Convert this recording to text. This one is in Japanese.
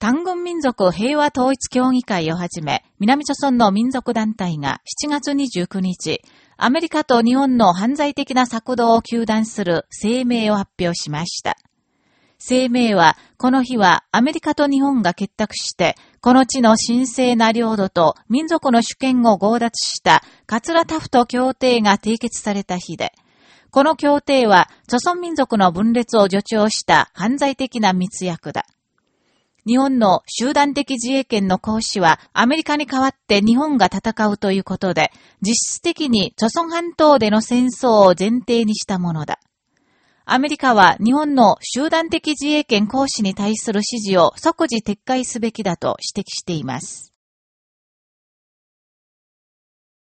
単軍民族平和統一協議会をはじめ、南朝村の民族団体が7月29日、アメリカと日本の犯罪的な策動を求断する声明を発表しました。声明は、この日はアメリカと日本が結託して、この地の神聖な領土と民族の主権を強奪したカツラタフト協定が締結された日で、この協定は、著村民族の分裂を助長した犯罪的な密約だ。日本の集団的自衛権の行使はアメリカに代わって日本が戦うということで、実質的に著村半島での戦争を前提にしたものだ。アメリカは日本の集団的自衛権行使に対する指示を即時撤回すべきだと指摘しています。